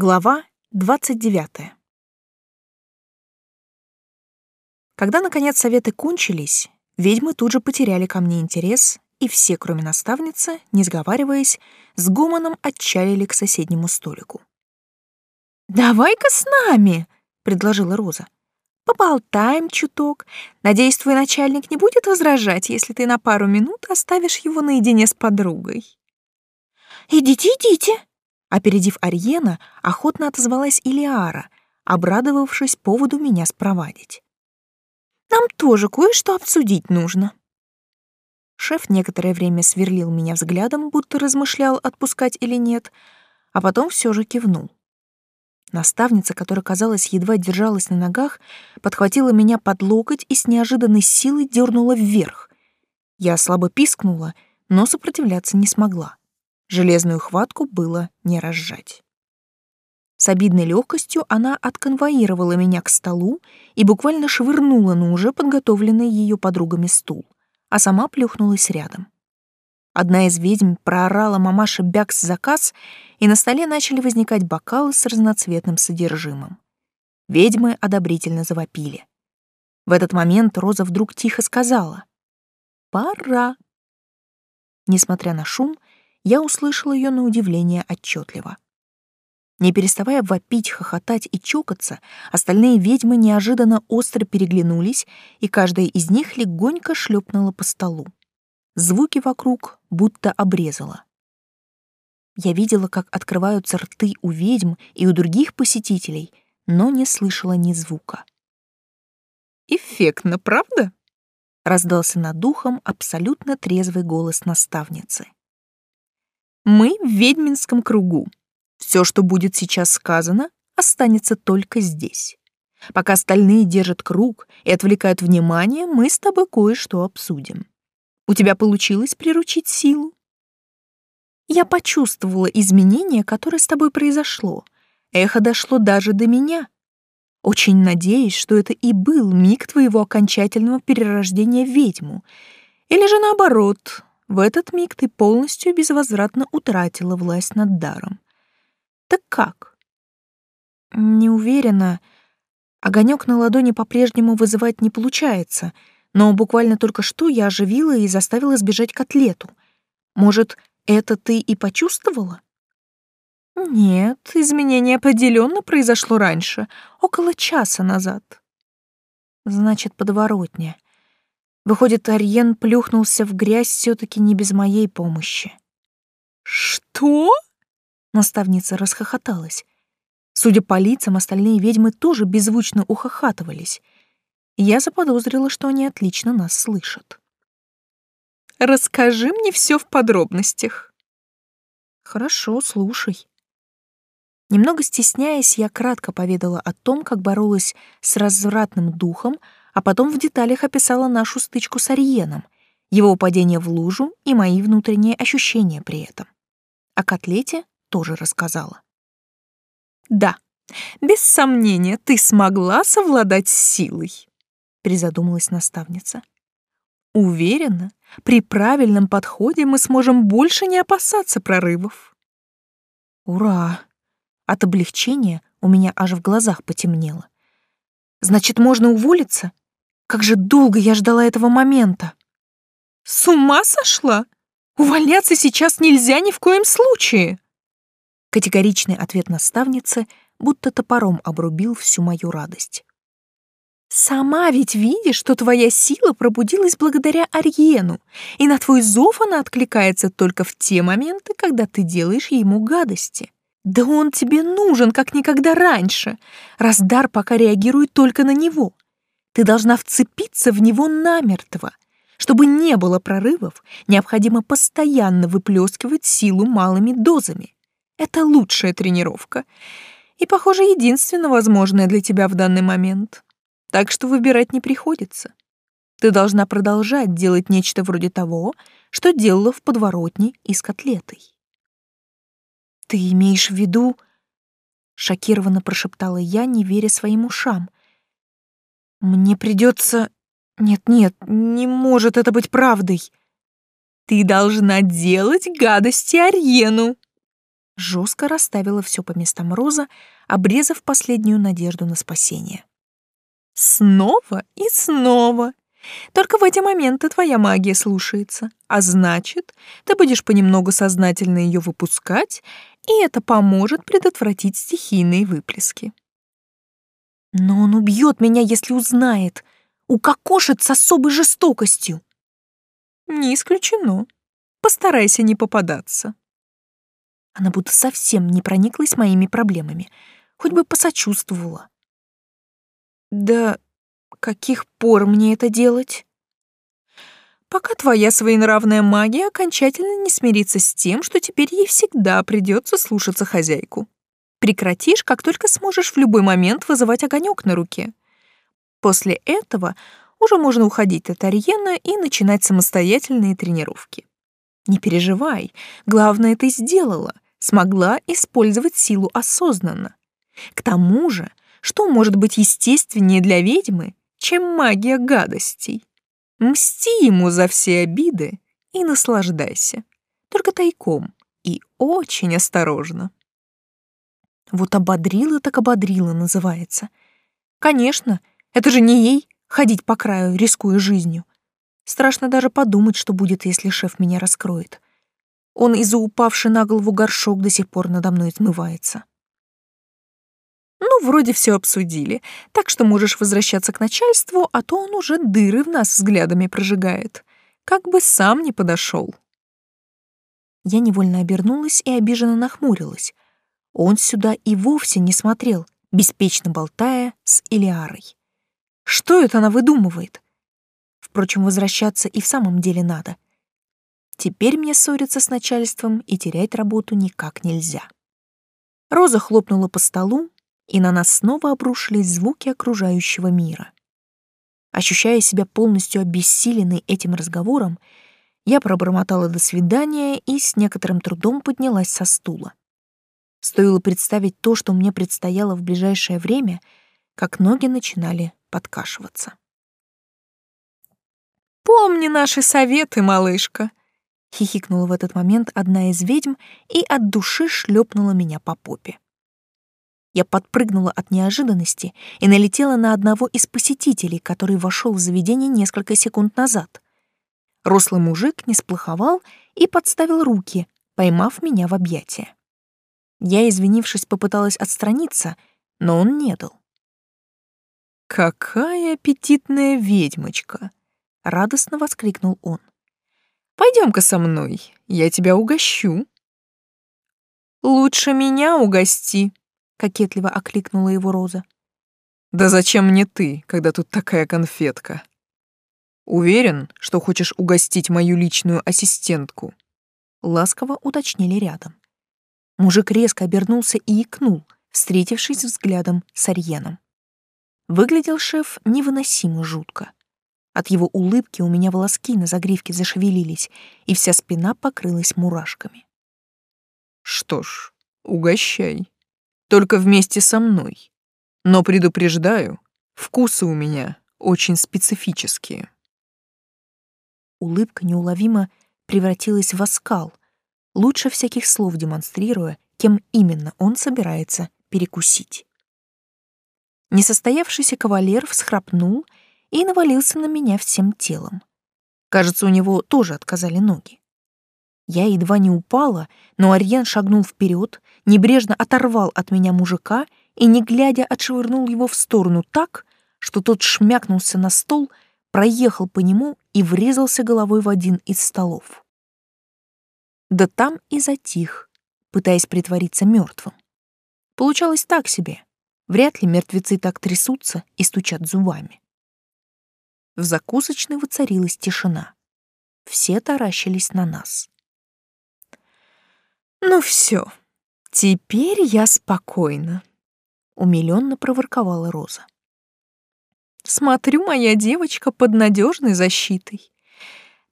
Глава 29. Когда, наконец, советы кончились, ведьмы тут же потеряли ко мне интерес, и все, кроме наставницы, не сговариваясь, с гомоном отчалили к соседнему столику. «Давай-ка с нами!» — предложила Роза. «Поболтаем чуток. Надеюсь, твой начальник не будет возражать, если ты на пару минут оставишь его наедине с подругой». «Идите, идите!» Опередив Ариена, охотно отозвалась Илиара, обрадовавшись поводу меня спровадить. «Нам тоже кое-что обсудить нужно». Шеф некоторое время сверлил меня взглядом, будто размышлял, отпускать или нет, а потом все же кивнул. Наставница, которая, казалось, едва держалась на ногах, подхватила меня под локоть и с неожиданной силой дернула вверх. Я слабо пискнула, но сопротивляться не смогла. Железную хватку было не разжать. С обидной легкостью она отконвоировала меня к столу и буквально швырнула на уже подготовленный ее подругами стул, а сама плюхнулась рядом. Одна из ведьм проорала мамаша Бякс заказ, и на столе начали возникать бокалы с разноцветным содержимым. Ведьмы одобрительно завопили. В этот момент Роза вдруг тихо сказала «Пора». Несмотря на шум, я услышала ее на удивление отчетливо. Не переставая вопить, хохотать и чокаться, остальные ведьмы неожиданно остро переглянулись, и каждая из них легонько шлепнула по столу. Звуки вокруг будто обрезала. Я видела, как открываются рты у ведьм и у других посетителей, но не слышала ни звука. «Эффектно, правда?» — раздался над духом абсолютно трезвый голос наставницы. Мы в ведьминском кругу. Все, что будет сейчас сказано, останется только здесь. Пока остальные держат круг и отвлекают внимание, мы с тобой кое-что обсудим. У тебя получилось приручить силу? Я почувствовала изменение, которое с тобой произошло. Эхо дошло даже до меня. Очень надеюсь, что это и был миг твоего окончательного перерождения в ведьму. Или же наоборот, в этот миг ты полностью безвозвратно утратила власть над даром. Так как? Не уверена. Огонек на ладони по-прежнему вызывать не получается, но буквально только что я оживила и заставила сбежать котлету. Может, это ты и почувствовала? Нет, изменение определенно произошло раньше, около часа назад. Значит, подворотня. Выходит, Ариен плюхнулся в грязь все таки не без моей помощи. «Что?» — наставница расхохоталась. Судя по лицам, остальные ведьмы тоже беззвучно ухахатывались. Я заподозрила, что они отлично нас слышат. «Расскажи мне все в подробностях». «Хорошо, слушай». Немного стесняясь, я кратко поведала о том, как боролась с развратным духом, а потом в деталях описала нашу стычку с Ариеном, его падение в лужу и мои внутренние ощущения при этом. О котлете тоже рассказала. «Да, без сомнения, ты смогла совладать с силой», — призадумалась наставница. «Уверена, при правильном подходе мы сможем больше не опасаться прорывов». «Ура!» От облегчения у меня аж в глазах потемнело. «Значит, можно уволиться?» Как же долго я ждала этого момента. С ума сошла? Увольняться сейчас нельзя ни в коем случае. Категоричный ответ наставницы будто топором обрубил всю мою радость. Сама ведь видишь, что твоя сила пробудилась благодаря Ариену, и на твой зов она откликается только в те моменты, когда ты делаешь ему гадости. Да он тебе нужен, как никогда раньше, раз дар пока реагирует только на него. Ты должна вцепиться в него намертво. Чтобы не было прорывов, необходимо постоянно выплескивать силу малыми дозами. Это лучшая тренировка. И, похоже, единственно возможная для тебя в данный момент. Так что выбирать не приходится. Ты должна продолжать делать нечто вроде того, что делала в подворотне и с котлетой. «Ты имеешь в виду...» — шокированно прошептала я, не веря своим ушам. Мне придется... Нет-нет, не может это быть правдой. Ты должна делать гадости Арьену. Жестко расставила все по местам Роза, обрезав последнюю надежду на спасение. Снова и снова. Только в эти моменты твоя магия слушается, а значит, ты будешь понемногу сознательно ее выпускать, и это поможет предотвратить стихийные выплески. Но он убьет меня, если узнает. Укокошит с особой жестокостью. Не исключено. Постарайся не попадаться. Она будто совсем не прониклась моими проблемами, хоть бы посочувствовала. Да каких пор мне это делать? Пока твоя своенравная магия окончательно не смирится с тем, что теперь ей всегда придется слушаться хозяйку. Прекратишь, как только сможешь в любой момент вызывать огонек на руке. После этого уже можно уходить от Ариена и начинать самостоятельные тренировки. Не переживай, главное ты сделала, смогла использовать силу осознанно. К тому же, что может быть естественнее для ведьмы, чем магия гадостей? Мсти ему за все обиды и наслаждайся, только тайком и очень осторожно. Вот ободрила так ободрила называется. Конечно, это же не ей ходить по краю, рискуя жизнью. Страшно даже подумать, что будет, если шеф меня раскроет. Он из-за упавший на голову горшок до сих пор надо мной измывается. Ну, вроде все обсудили, так что можешь возвращаться к начальству, а то он уже дыры в нас взглядами прожигает. Как бы сам не подошел. Я невольно обернулась и обиженно нахмурилась. Он сюда и вовсе не смотрел, беспечно болтая с Илиарой. Что это она выдумывает? Впрочем, возвращаться и в самом деле надо. Теперь мне ссориться с начальством и терять работу никак нельзя. Роза хлопнула по столу, и на нас снова обрушились звуки окружающего мира. Ощущая себя полностью обессиленной этим разговором, я пробормотала «до свидания» и с некоторым трудом поднялась со стула. Стоило представить то, что мне предстояло в ближайшее время, как ноги начинали подкашиваться. «Помни наши советы, малышка!» — хихикнула в этот момент одна из ведьм и от души шлепнула меня по попе. Я подпрыгнула от неожиданности и налетела на одного из посетителей, который вошел в заведение несколько секунд назад. Рослый мужик не сплоховал и подставил руки, поймав меня в объятия. Я, извинившись, попыталась отстраниться, но он не дал. «Какая аппетитная ведьмочка!» — радостно воскликнул он. «Пойдем-ка со мной, я тебя угощу». «Лучше меня угости», кокетливо окликнула его Роза. Да зачем мне ты, когда тут такая конфетка? Уверен, что хочешь угостить мою личную ассистентку? Ласково уточнили рядом. Мужик резко обернулся и икнул, встретившись взглядом с Арьеном. Выглядел шеф невыносимо жутко. От его улыбки у меня волоски на загривке зашевелились, и вся спина покрылась мурашками. Что ж, угощай только вместе со мной. Но предупреждаю, вкусы у меня очень специфические. Улыбка неуловимо превратилась в оскал, лучше всяких слов демонстрируя, кем именно он собирается перекусить. Несостоявшийся кавалер всхрапнул и навалился на меня всем телом. Кажется, у него тоже отказали ноги. Я едва не упала, но Арьен шагнул вперед, небрежно оторвал от меня мужика и, не глядя, отшвырнул его в сторону так, что тот шмякнулся на стол, проехал по нему и врезался головой в один из столов. Да там и затих, пытаясь притвориться мертвым. Получалось так себе. Вряд ли мертвецы так трясутся и стучат зубами. В закусочной воцарилась тишина. Все таращились на нас. «Ну все, теперь я спокойна», — умилённо проворковала Роза. «Смотрю, моя девочка под надежной защитой.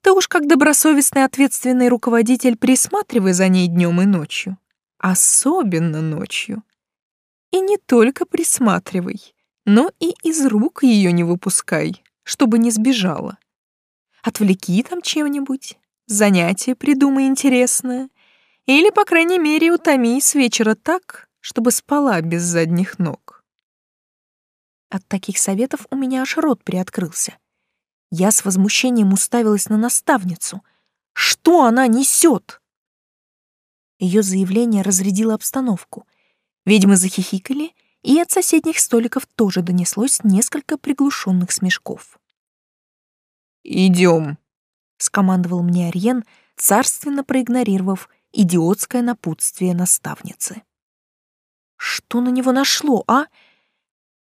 Ты уж как добросовестный ответственный руководитель присматривай за ней днем и ночью. Особенно ночью. И не только присматривай, но и из рук ее не выпускай, чтобы не сбежала. Отвлеки там чем-нибудь, занятие придумай интересное, Или, по крайней мере, утоми с вечера так, чтобы спала без задних ног. От таких советов у меня аж рот приоткрылся. Я с возмущением уставилась на наставницу. Что она несет? Ее заявление разрядило обстановку. Ведьмы захихикали, и от соседних столиков тоже донеслось несколько приглушенных смешков. «Идем», — скомандовал мне Ариен, царственно проигнорировав идиотское напутствие наставницы. «Что на него нашло, а?»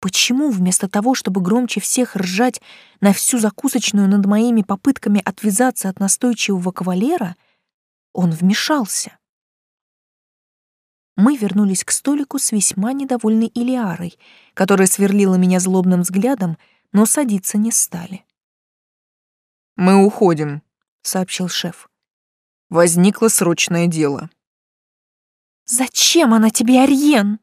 Почему вместо того, чтобы громче всех ржать на всю закусочную над моими попытками отвязаться от настойчивого кавалера, он вмешался? Мы вернулись к столику с весьма недовольной Илиарой, которая сверлила меня злобным взглядом, но садиться не стали. «Мы уходим», — сообщил шеф. «Возникло срочное дело». «Зачем она тебе, Ариен?»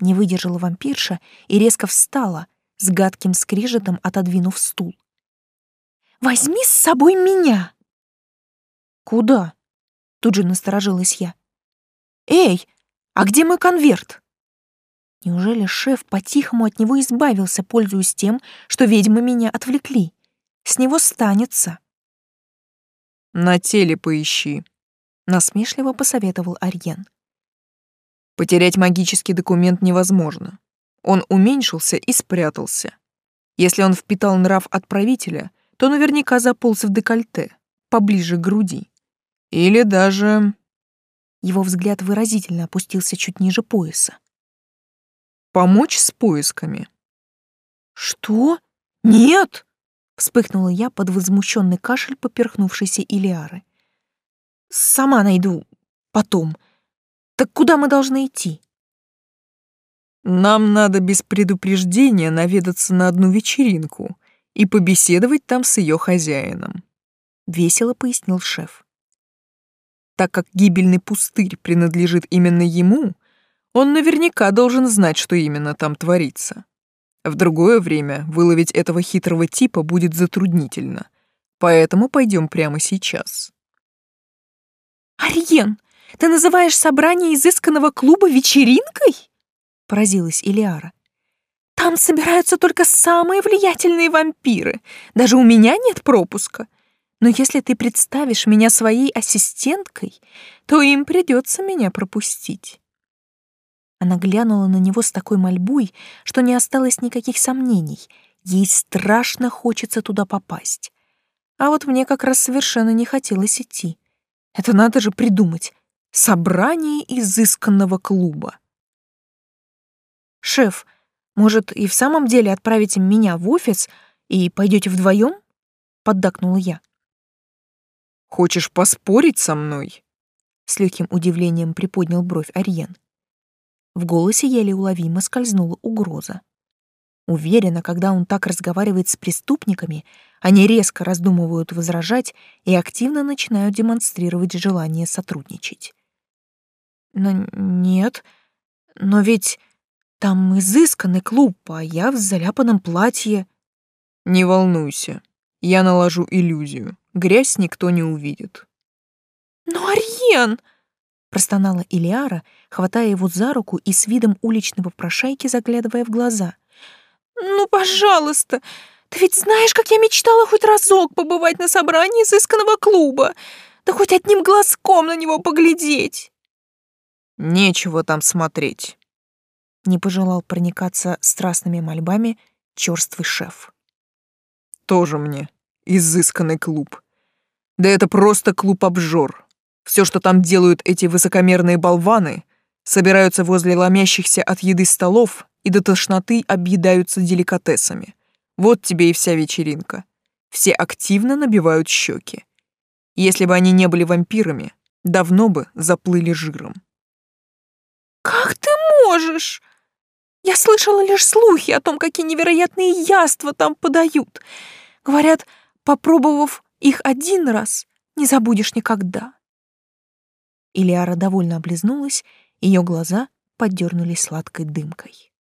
Не выдержала вампирша и резко встала, с гадким скрежетом отодвинув стул. «Возьми с собой меня!» «Куда?» — тут же насторожилась я. «Эй, а где мой конверт?» Неужели шеф по-тихому от него избавился, пользуясь тем, что ведьмы меня отвлекли? С него станется. «На теле поищи», — насмешливо посоветовал Арьен. Потерять магический документ невозможно. Он уменьшился и спрятался. Если он впитал нрав отправителя, то наверняка заполз в декольте, поближе к груди. Или даже... Его взгляд выразительно опустился чуть ниже пояса. Помочь с поисками. Что? Нет! Вспыхнула я под возмущенный кашель поперхнувшейся Илиары. Сама найду. Потом. Так куда мы должны идти? Нам надо без предупреждения наведаться на одну вечеринку и побеседовать там с ее хозяином, весело пояснил шеф. Так как гибельный пустырь принадлежит именно ему, он наверняка должен знать, что именно там творится. В другое время выловить этого хитрого типа будет затруднительно, поэтому пойдем прямо сейчас. «Ариен, ты называешь собрание изысканного клуба вечеринкой?» — поразилась Илиара. «Там собираются только самые влиятельные вампиры. Даже у меня нет пропуска. Но если ты представишь меня своей ассистенткой, то им придется меня пропустить». Она глянула на него с такой мольбой, что не осталось никаких сомнений. Ей страшно хочется туда попасть. А вот мне как раз совершенно не хотелось идти. Это надо же придумать собрание изысканного клуба. «Шеф, может, и в самом деле отправите меня в офис и пойдете вдвоем?» — поддакнула я. «Хочешь поспорить со мной?» — с легким удивлением приподнял бровь Ариен. В голосе еле уловимо скользнула угроза. Уверена, когда он так разговаривает с преступниками, они резко раздумывают возражать и активно начинают демонстрировать желание сотрудничать. Но нет, но ведь там изысканный клуб, а я в заляпанном платье. Не волнуйся, я наложу иллюзию. Грязь никто не увидит. Но Ариен! простонала Илиара, хватая его за руку и с видом уличного прошайки заглядывая в глаза. «Ну, пожалуйста! Ты ведь знаешь, как я мечтала хоть разок побывать на собрании изысканного клуба, да хоть одним глазком на него поглядеть!» Нечего там смотреть. Не пожелал проникаться страстными мольбами черствый шеф. Тоже мне изысканный клуб. Да это просто клуб-обжор. Все, что там делают эти высокомерные болваны, собираются возле ломящихся от еды столов и до тошноты объедаются деликатесами. Вот тебе и вся вечеринка. Все активно набивают щеки. Если бы они не были вампирами, давно бы заплыли жиром. «Как ты можешь?» Я слышала лишь слухи о том, какие невероятные яства там подают. Говорят, попробовав их один раз, не забудешь никогда. Илиара довольно облизнулась, ее глаза поддернулись сладкой дымкой.